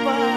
Papa.